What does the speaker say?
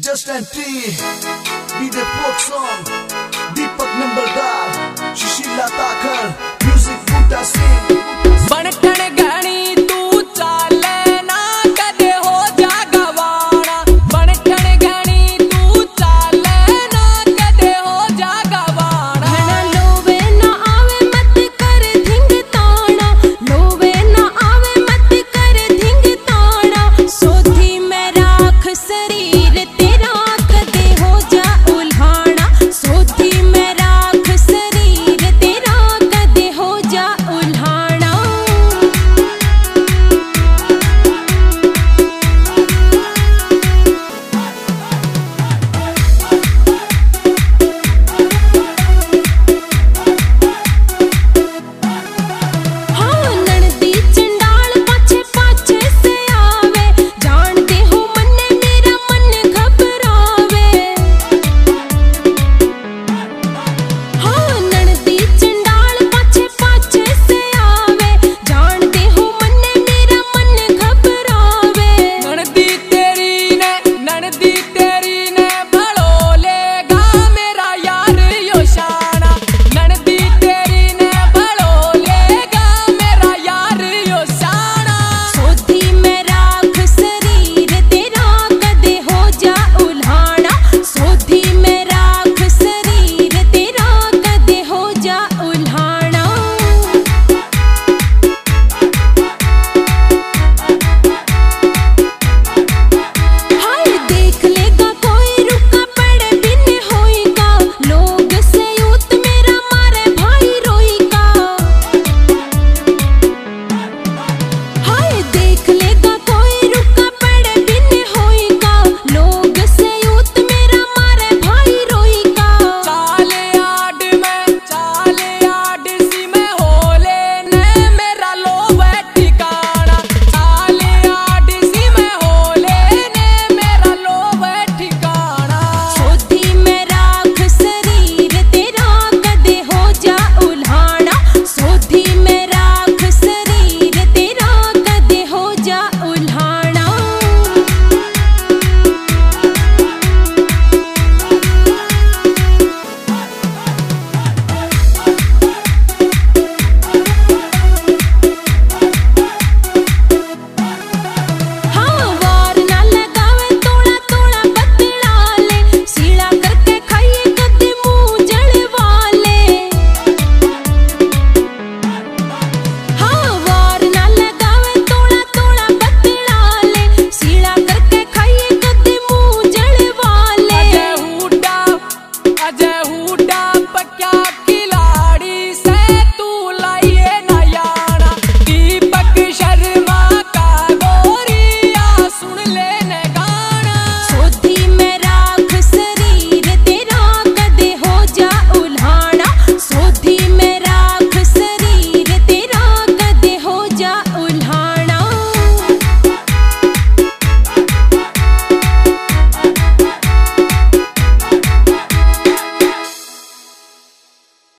Justin T Be the folk song Deepak Nambardar